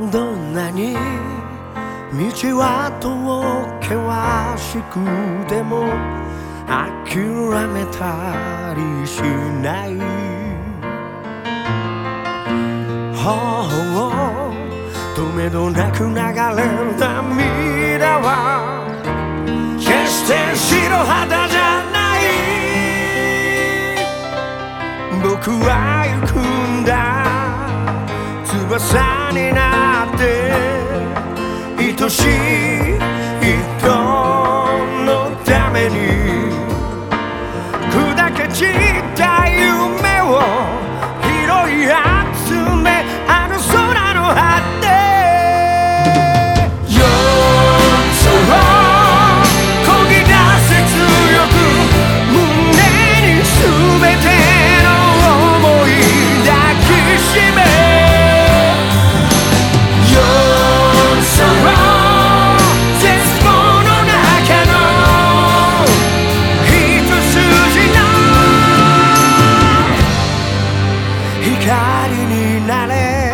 どんなに道は遠険しくでも諦めたりしない。頬を止めどなく流れる涙は決して白肌じゃない。僕は行く。美女光になれ。